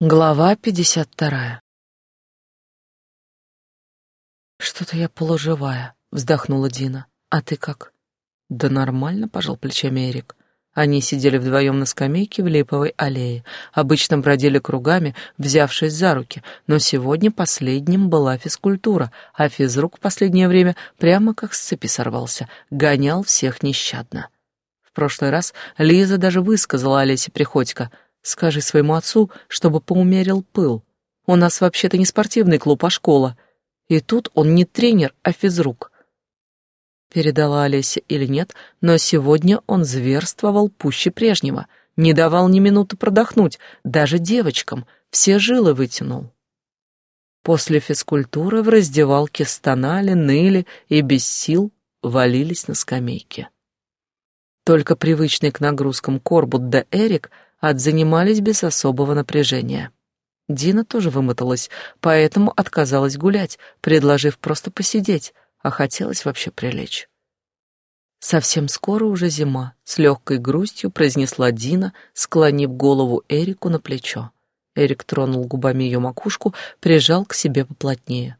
Глава пятьдесят вторая. Что-то я полуживая, вздохнула Дина. А ты как? Да нормально, пожал плечами Эрик. Они сидели вдвоем на скамейке в липовой аллее, обычно бродили кругами, взявшись за руки, но сегодня последним была физкультура, а физрук в последнее время прямо как с цепи сорвался, гонял всех нещадно. В прошлый раз Лиза даже высказала Олесе Приходько — Скажи своему отцу, чтобы поумерил пыл. У нас вообще-то не спортивный клуб, а школа. И тут он не тренер, а физрук. Передала Олеся или нет, но сегодня он зверствовал пуще прежнего, не давал ни минуты продохнуть, даже девочкам, все жилы вытянул. После физкультуры в раздевалке стонали, ныли и без сил валились на скамейке. Только привычный к нагрузкам Корбут да Эрик — отзанимались без особого напряжения. Дина тоже вымоталась, поэтому отказалась гулять, предложив просто посидеть, а хотелось вообще прилечь. Совсем скоро уже зима, с легкой грустью произнесла Дина, склонив голову Эрику на плечо. Эрик тронул губами ее макушку, прижал к себе поплотнее.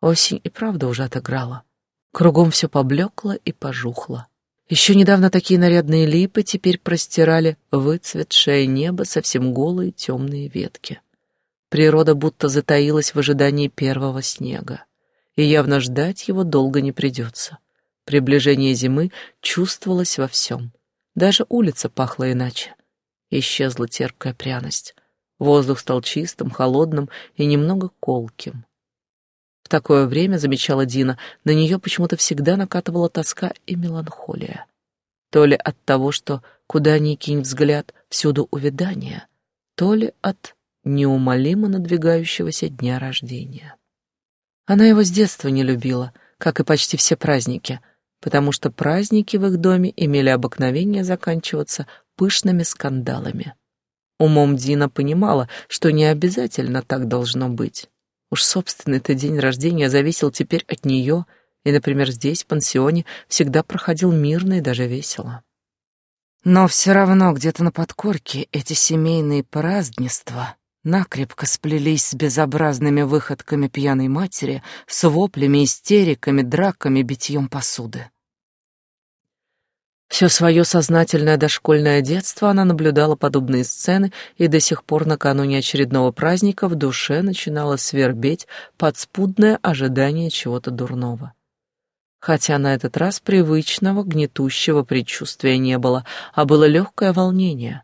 Осень и правда уже отыграла. Кругом все поблекло и пожухло. Еще недавно такие нарядные липы теперь простирали выцветшее небо совсем голые темные ветки. Природа будто затаилась в ожидании первого снега, и явно ждать его долго не придется. Приближение зимы чувствовалось во всем. Даже улица пахла иначе. Исчезла терпкая пряность. Воздух стал чистым, холодным и немного колким. В такое время, замечала Дина, на нее почему-то всегда накатывала тоска и меланхолия. То ли от того, что куда ни кинь взгляд, всюду увядание, то ли от неумолимо надвигающегося дня рождения. Она его с детства не любила, как и почти все праздники, потому что праздники в их доме имели обыкновение заканчиваться пышными скандалами. Умом Дина понимала, что не обязательно так должно быть. Уж собственный-то день рождения зависел теперь от нее, и, например, здесь, в пансионе, всегда проходил мирно и даже весело. Но все равно где-то на подкорке эти семейные празднества накрепко сплелись с безобразными выходками пьяной матери, с воплями, истериками, драками, битьем посуды. Все свое сознательное дошкольное детство она наблюдала подобные сцены, и до сих пор накануне очередного праздника в душе начинало свербеть подспудное ожидание чего-то дурного. Хотя на этот раз привычного гнетущего предчувствия не было, а было легкое волнение.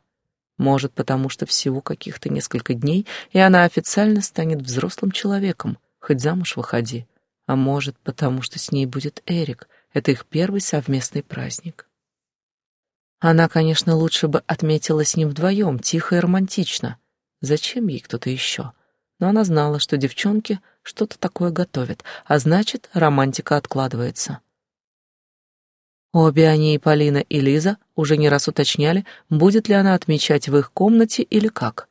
Может, потому что всего каких-то несколько дней, и она официально станет взрослым человеком, хоть замуж выходи. А может, потому что с ней будет Эрик, это их первый совместный праздник. Она, конечно, лучше бы отметила с ним вдвоем, тихо и романтично. Зачем ей кто-то еще? Но она знала, что девчонки что-то такое готовят, а значит, романтика откладывается. Обе они, и Полина, и Лиза, уже не раз уточняли, будет ли она отмечать в их комнате или как.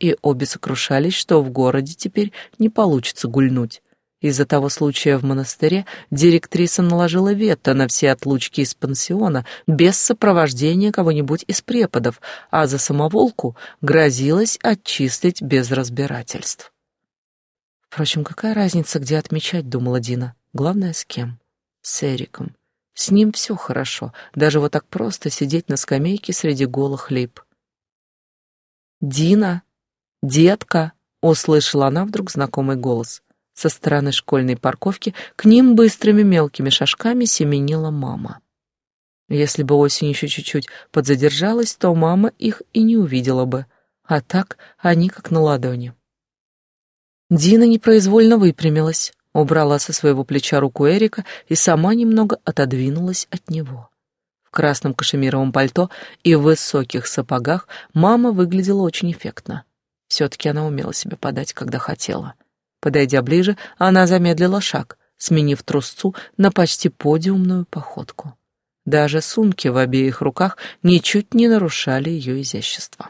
И обе сокрушались, что в городе теперь не получится гульнуть. Из-за того случая в монастыре директриса наложила вето на все отлучки из пансиона без сопровождения кого-нибудь из преподов, а за самоволку грозилась отчислить без разбирательств. Впрочем, какая разница, где отмечать, думала Дина. Главное, с кем? С Эриком. С ним все хорошо, даже вот так просто сидеть на скамейке среди голых лип. «Дина! Детка!» — услышала она вдруг знакомый голос. Со стороны школьной парковки к ним быстрыми мелкими шажками семенила мама. Если бы осень еще чуть-чуть подзадержалась, то мама их и не увидела бы, а так они как на ладони. Дина непроизвольно выпрямилась, убрала со своего плеча руку Эрика и сама немного отодвинулась от него. В красном кашемировом пальто и в высоких сапогах мама выглядела очень эффектно. Все-таки она умела себя подать, когда хотела. Подойдя ближе, она замедлила шаг, сменив трусцу на почти подиумную походку. Даже сумки в обеих руках ничуть не нарушали ее изящество.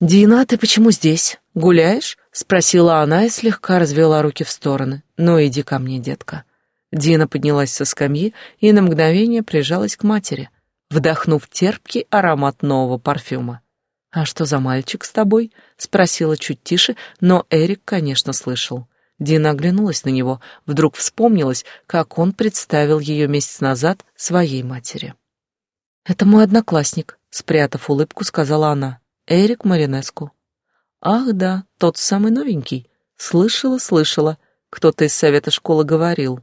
«Дина, ты почему здесь? Гуляешь?» — спросила она и слегка развела руки в стороны. «Ну, иди ко мне, детка». Дина поднялась со скамьи и на мгновение прижалась к матери, вдохнув терпкий аромат нового парфюма. «А что за мальчик с тобой?» — спросила чуть тише, но Эрик, конечно, слышал. Дина оглянулась на него, вдруг вспомнилась, как он представил ее месяц назад своей матери. «Это мой одноклассник», — спрятав улыбку, сказала она. «Эрик Маринеску». «Ах да, тот самый новенький. Слышала, слышала. Кто-то из совета школы говорил».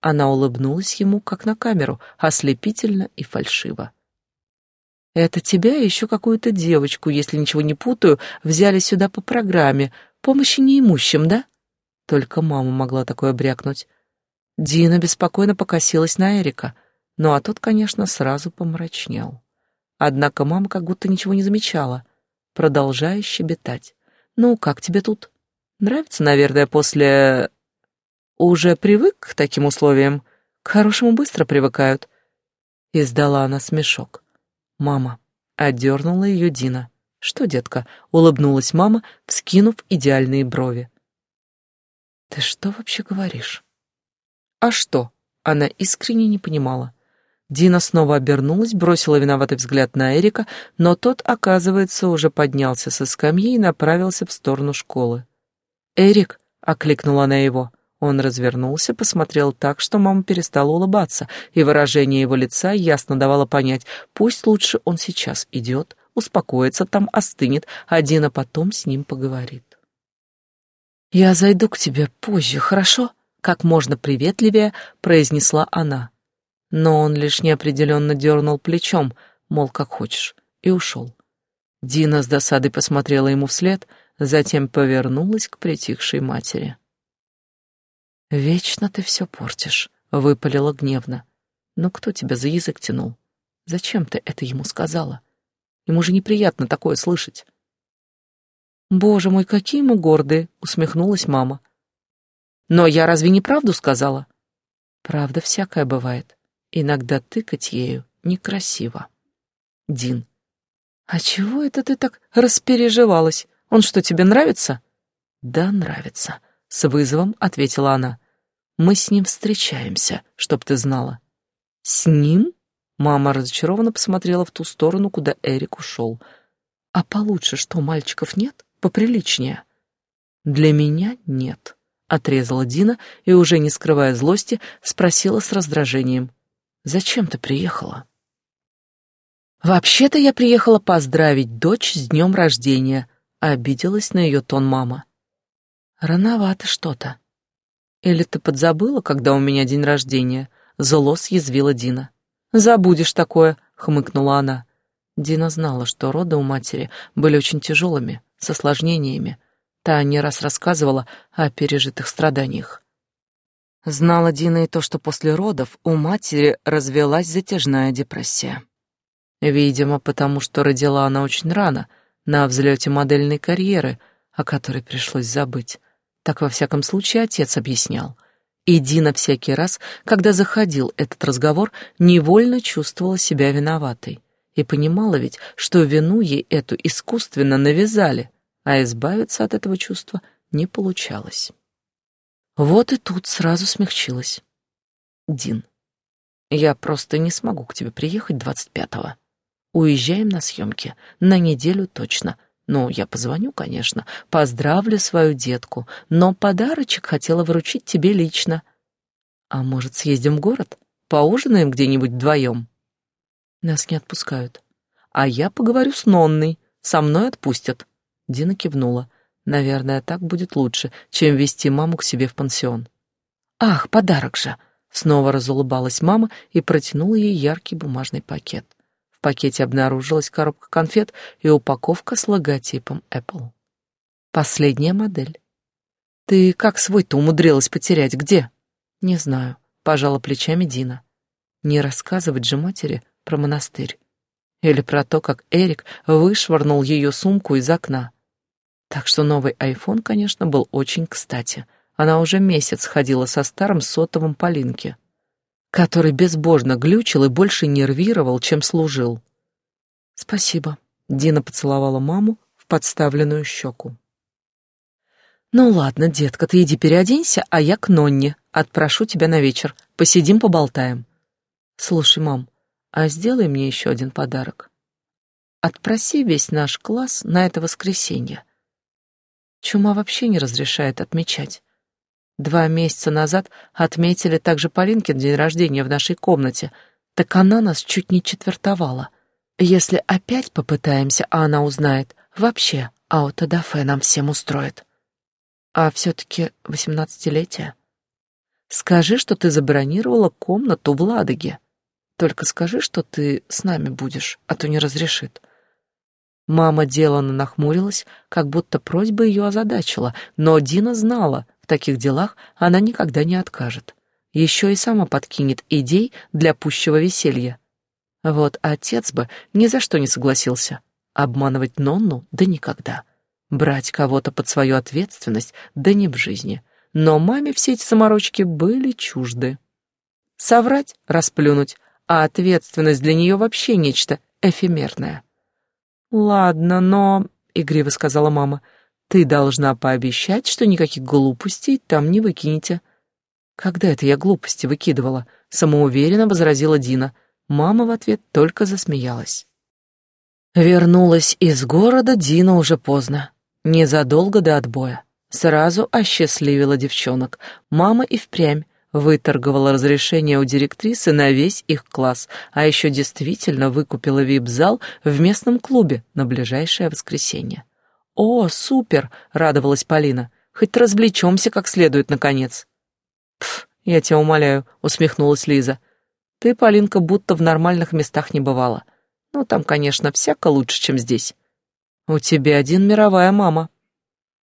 Она улыбнулась ему, как на камеру, ослепительно и фальшиво. Это тебя и еще какую-то девочку, если ничего не путаю, взяли сюда по программе. Помощи неимущим, да? Только мама могла такое брякнуть. Дина беспокойно покосилась на Эрика, ну а тот, конечно, сразу помрачнел. Однако мама как будто ничего не замечала, продолжая щебетать. «Ну, как тебе тут? Нравится, наверное, после...» «Уже привык к таким условиям? К хорошему быстро привыкают». Издала она смешок. «Мама», — одернула ее Дина. «Что, детка?» — улыбнулась мама, вскинув идеальные брови. «Ты что вообще говоришь?» «А что?» — она искренне не понимала. Дина снова обернулась, бросила виноватый взгляд на Эрика, но тот, оказывается, уже поднялся со скамьи и направился в сторону школы. «Эрик!» — окликнула она его. Он развернулся, посмотрел так, что мама перестала улыбаться, и выражение его лица ясно давало понять, пусть лучше он сейчас идет, успокоится, там остынет, а Дина потом с ним поговорит. «Я зайду к тебе позже, хорошо?» — как можно приветливее произнесла она. Но он лишь неопределенно дернул плечом, мол, как хочешь, и ушел. Дина с досадой посмотрела ему вслед, затем повернулась к притихшей матери. «Вечно ты все портишь», — выпалила гневно. «Но кто тебя за язык тянул? Зачем ты это ему сказала? Ему же неприятно такое слышать». «Боже мой, какие мы гордые!» — усмехнулась мама. «Но я разве не правду сказала?» «Правда всякое бывает. Иногда тыкать ею некрасиво». «Дин, а чего это ты так распереживалась? Он что, тебе нравится?» «Да, нравится», — с вызовом ответила она. Мы с ним встречаемся, чтоб ты знала. С ним? Мама разочарованно посмотрела в ту сторону, куда Эрик ушел. А получше что, мальчиков нет? Поприличнее. Для меня нет, отрезала Дина и, уже не скрывая злости, спросила с раздражением. Зачем ты приехала? Вообще-то я приехала поздравить дочь с днем рождения, обиделась на ее тон мама. Рановато что-то. «Или ты подзабыла, когда у меня день рождения?» Зло съязвила Дина. «Забудешь такое», — хмыкнула она. Дина знала, что роды у матери были очень тяжелыми, с осложнениями. Та не раз рассказывала о пережитых страданиях. Знала Дина и то, что после родов у матери развелась затяжная депрессия. Видимо, потому что родила она очень рано, на взлете модельной карьеры, о которой пришлось забыть. Так, во всяком случае, отец объяснял. И Дина всякий раз, когда заходил этот разговор, невольно чувствовала себя виноватой. И понимала ведь, что вину ей эту искусственно навязали, а избавиться от этого чувства не получалось. Вот и тут сразу смягчилась. «Дин, я просто не смогу к тебе приехать двадцать пятого. Уезжаем на съемки, на неделю точно, ну, я позвоню, конечно, поздравлю свою детку, но подарочек хотела вручить тебе лично. А может, съездим в город? Поужинаем где-нибудь вдвоем? Нас не отпускают. А я поговорю с Нонной, со мной отпустят. Дина кивнула. Наверное, так будет лучше, чем вести маму к себе в пансион. Ах, подарок же! Снова разулыбалась мама и протянула ей яркий бумажный пакет. В пакете обнаружилась коробка конфет и упаковка с логотипом Apple. Последняя модель. Ты как свой-то умудрилась потерять? Где? Не знаю, пожала плечами Дина. Не рассказывать же матери про монастырь. Или про то, как Эрик вышвырнул ее сумку из окна. Так что новый iPhone, конечно, был очень кстати. Она уже месяц ходила со старым сотовым Полинки который безбожно глючил и больше нервировал, чем служил. «Спасибо», — Дина поцеловала маму в подставленную щеку. «Ну ладно, детка, ты иди переоденься, а я к Нонне. Отпрошу тебя на вечер. Посидим, поболтаем». «Слушай, мам, а сделай мне еще один подарок». отпроси весь наш класс на это воскресенье. Чума вообще не разрешает отмечать. Два месяца назад отметили также Полинкин день рождения в нашей комнате, так она нас чуть не четвертовала. Если опять попытаемся, а она узнает, вообще аутодафе нам всем устроит. А все-таки восемнадцатилетие. Скажи, что ты забронировала комнату в Ладоге. Только скажи, что ты с нами будешь, а то не разрешит. Мама деланно нахмурилась, как будто просьба ее озадачила, но Дина знала, таких делах она никогда не откажет. Еще и сама подкинет идей для пущего веселья. Вот отец бы ни за что не согласился. Обманывать Нонну — да никогда. Брать кого-то под свою ответственность — да не в жизни. Но маме все эти заморочки были чужды. Соврать, расплюнуть, а ответственность для нее вообще нечто эфемерное. «Ладно, но...» — игриво сказала мама. «Ты должна пообещать, что никаких глупостей там не выкинете». «Когда это я глупости выкидывала?» — самоуверенно возразила Дина. Мама в ответ только засмеялась. Вернулась из города Дина уже поздно, незадолго до отбоя. Сразу осчастливила девчонок. Мама и впрямь выторговала разрешение у директрисы на весь их класс, а еще действительно выкупила вип-зал в местном клубе на ближайшее воскресенье. «О, супер!» — радовалась Полина. «Хоть развлечемся как следует, наконец». «Пф, я тебя умоляю», — усмехнулась Лиза. «Ты, Полинка, будто в нормальных местах не бывала. Ну, там, конечно, всяко лучше, чем здесь. У тебя один мировая мама».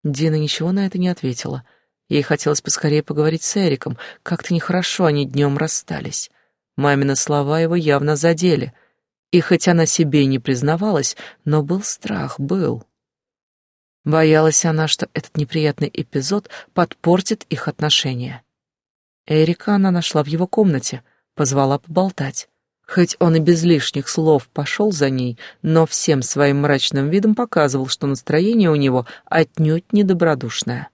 Дина ничего на это не ответила — Ей хотелось поскорее поговорить с Эриком. Как-то нехорошо они днем расстались. Мамины слова его явно задели. И хоть она себе не признавалась, но был страх, был. Боялась она, что этот неприятный эпизод подпортит их отношения. Эрика она нашла в его комнате, позвала поболтать. Хоть он и без лишних слов пошел за ней, но всем своим мрачным видом показывал, что настроение у него отнюдь недобродушное.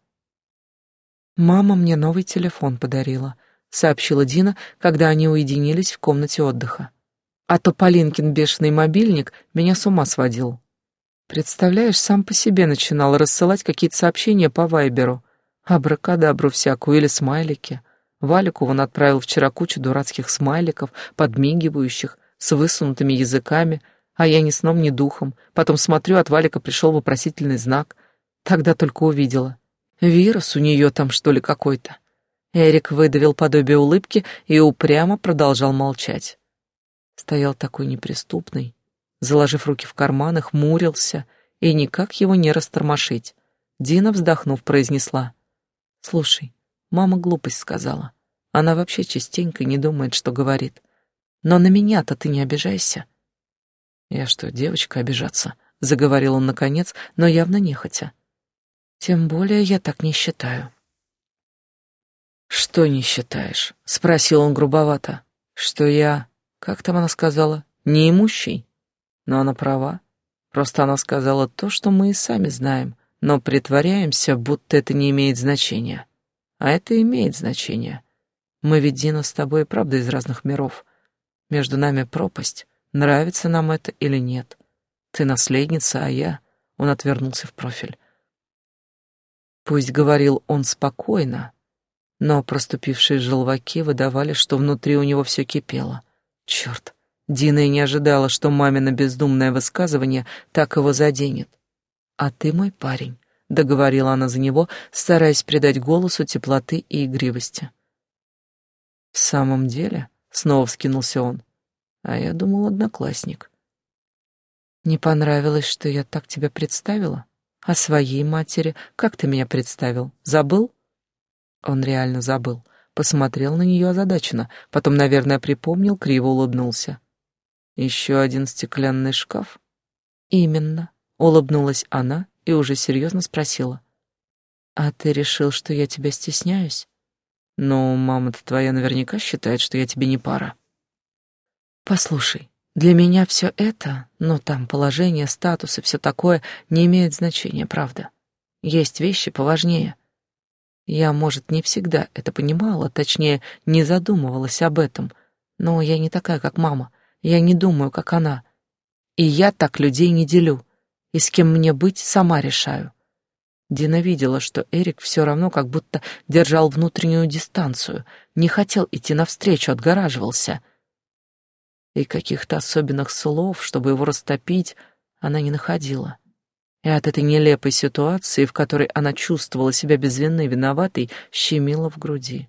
«Мама мне новый телефон подарила», — сообщила Дина, когда они уединились в комнате отдыха. «А то Полинкин бешеный мобильник меня с ума сводил». Представляешь, сам по себе начинал рассылать какие-то сообщения по Вайберу. Абракадабру всякую или смайлики. Валику он отправил вчера кучу дурацких смайликов, подмигивающих, с высунутыми языками, а я ни сном, ни духом. Потом смотрю, от Валика пришел вопросительный знак. Тогда только увидела. Вирус у нее там, что ли, какой-то. Эрик выдавил подобие улыбки и упрямо продолжал молчать. Стоял такой неприступный, заложив руки в карманы, хмурился, и никак его не растормошить. Дина, вздохнув, произнесла. «Слушай, мама глупость сказала. Она вообще частенько не думает, что говорит. Но на меня-то ты не обижайся». «Я что, девочка, обижаться?» — заговорил он наконец, но явно нехотя. Тем более я так не считаю. Что не считаешь? спросил он грубовато. Что я, как там она сказала, неимущий? Но она права. Просто она сказала то, что мы и сами знаем, но притворяемся, будто это не имеет значения. А это имеет значение. Мы ведь, Дина, с тобой правда из разных миров. Между нами пропасть, нравится нам это или нет. Ты наследница, а я... Он отвернулся в профиль. Пусть говорил он спокойно, но проступившие желваки выдавали, что внутри у него все кипело. Черт, Дина и не ожидала, что мамино бездумное высказывание так его заденет. «А ты мой парень», — договорила она за него, стараясь придать голосу теплоты и игривости. «В самом деле?» — снова вскинулся он. «А я думал, одноклассник». «Не понравилось, что я так тебя представила?» О своей матери, как ты меня представил, забыл? Он реально забыл. Посмотрел на нее озадаченно, потом, наверное, припомнил, криво улыбнулся. Еще один стеклянный шкаф? Именно, улыбнулась она и уже серьезно спросила. А ты решил, что я тебя стесняюсь? Ну, мама-то твоя наверняка считает, что я тебе не пара. Послушай, для меня все это, ну там положение, статус и все такое, не имеет значения, правда. Есть вещи поважнее. Я, может, не всегда это понимала, точнее, не задумывалась об этом, но я не такая, как мама. Я не думаю, как она. И я так людей не делю. И с кем мне быть, сама решаю. Дина видела, что Эрик все равно как будто держал внутреннюю дистанцию, не хотел идти навстречу, отгораживался. И каких-то особенных слов, чтобы его растопить, она не находила. И от этой нелепой ситуации, в которой она чувствовала себя без вины виноватой, щемило в груди.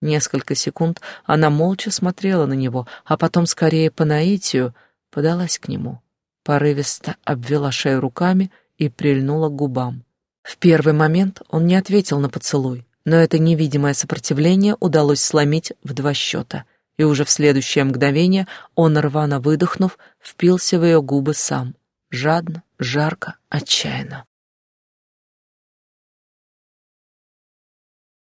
Несколько секунд она молча смотрела на него, а потом, скорее по наитию, подалась к нему, порывисто обвела шею руками и прильнула к губам. В первый момент он не ответил на поцелуй, но это невидимое сопротивление удалось сломить в два счета, и уже в следующее мгновение он, рвано выдохнув, впился в ее губы сам, жадно, жарко, отчаянно.